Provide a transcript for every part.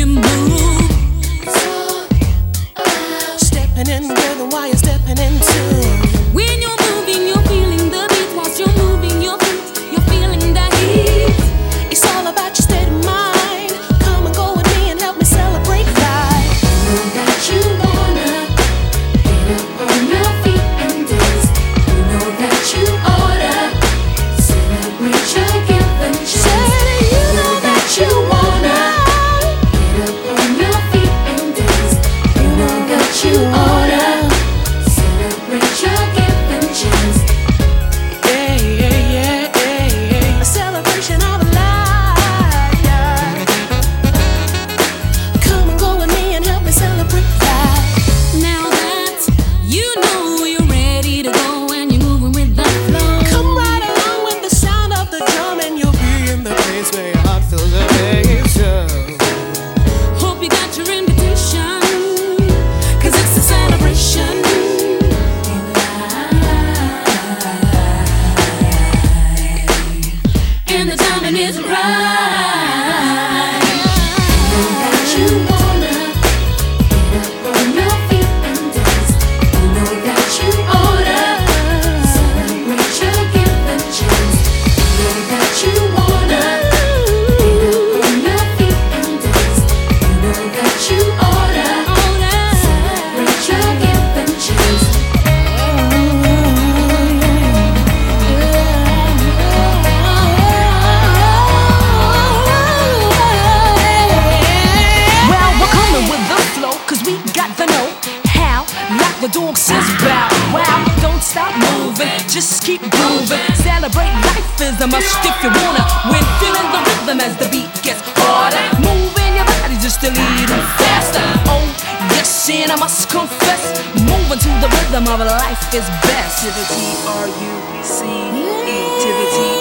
you move is right. just keep moving. Celebrate life is a must if you wanna. When feeling the rhythm as the beat gets harder, moving your body just a little faster. Oh yes, and I must confess, moving to the rhythm of life is best. To the T R U C E to the T.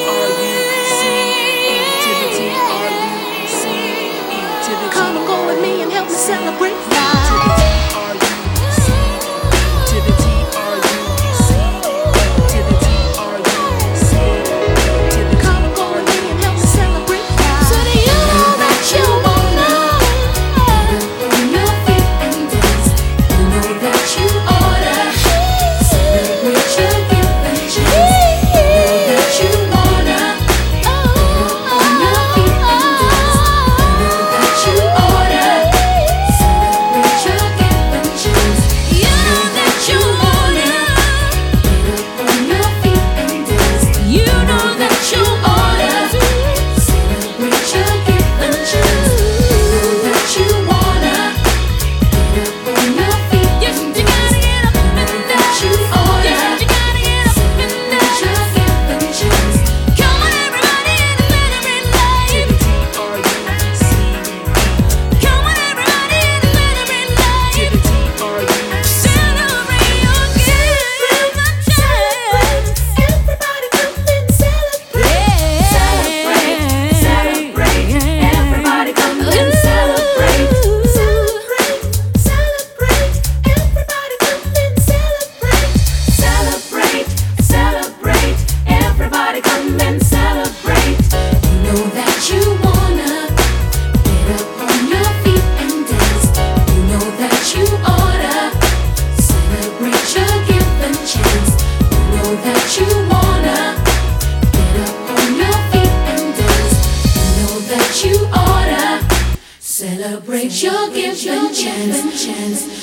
what you order. Celebrate your given chance.